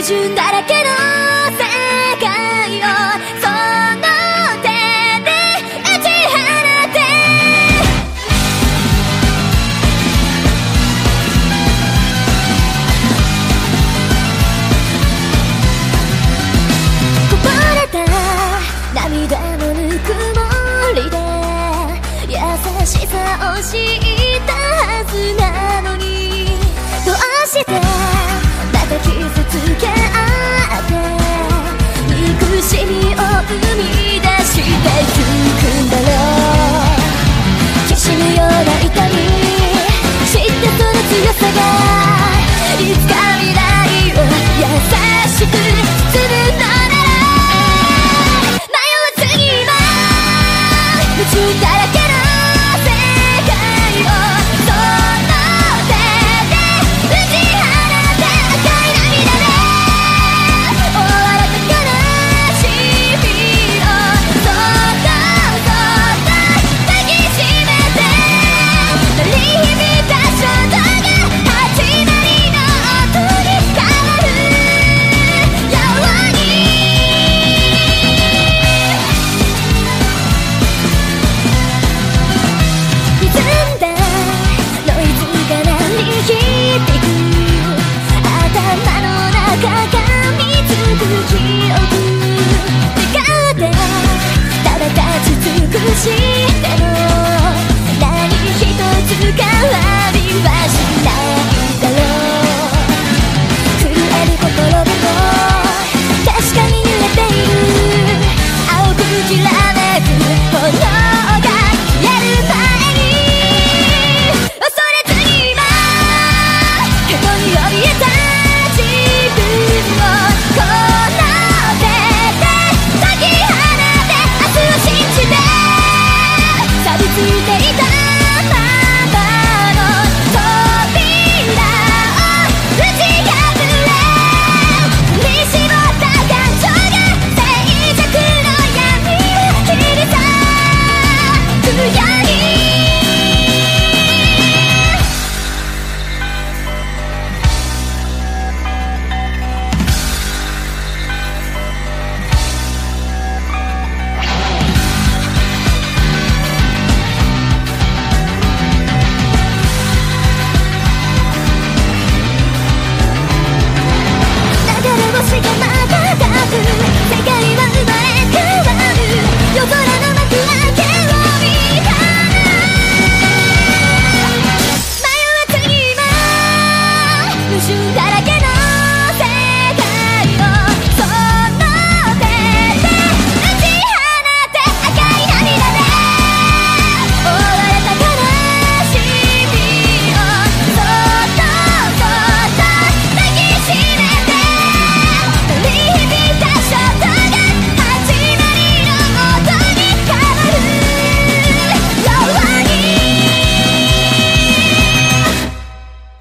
矛盾だらけの世界をその手で打ち放て。こぼれた涙のぬくもりで優しさを知ったはずなのに。どうして